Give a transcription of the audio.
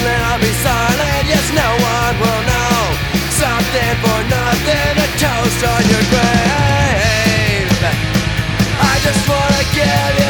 I'll be silent. Yes, no one will know. Something for nothing, a toast on your grave. I just wanna give